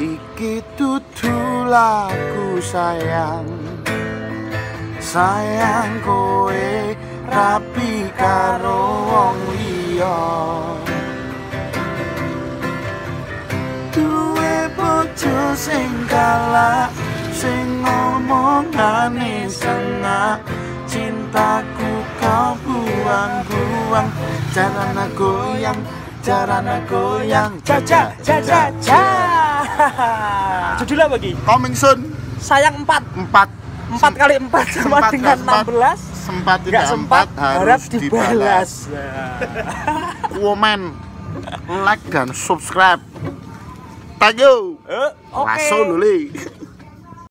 Iki dudu lagu sayang. Sayang kowe rapi karo wong liya. Duwe bojo sing galak Sing ngomongane sengak. Cintaku kau buang-buang Jarana goyang, jarana goyang. Jaja, jaja, ja. Judulnya bagi Coming soon. Sayang 4 empat. 4 kali 4 sama Sempat, dengan sempat. 16 sempat tidak sempat empat harus dibalas. Woman like dan subscribe. Thank you. Eh, Oke. Luli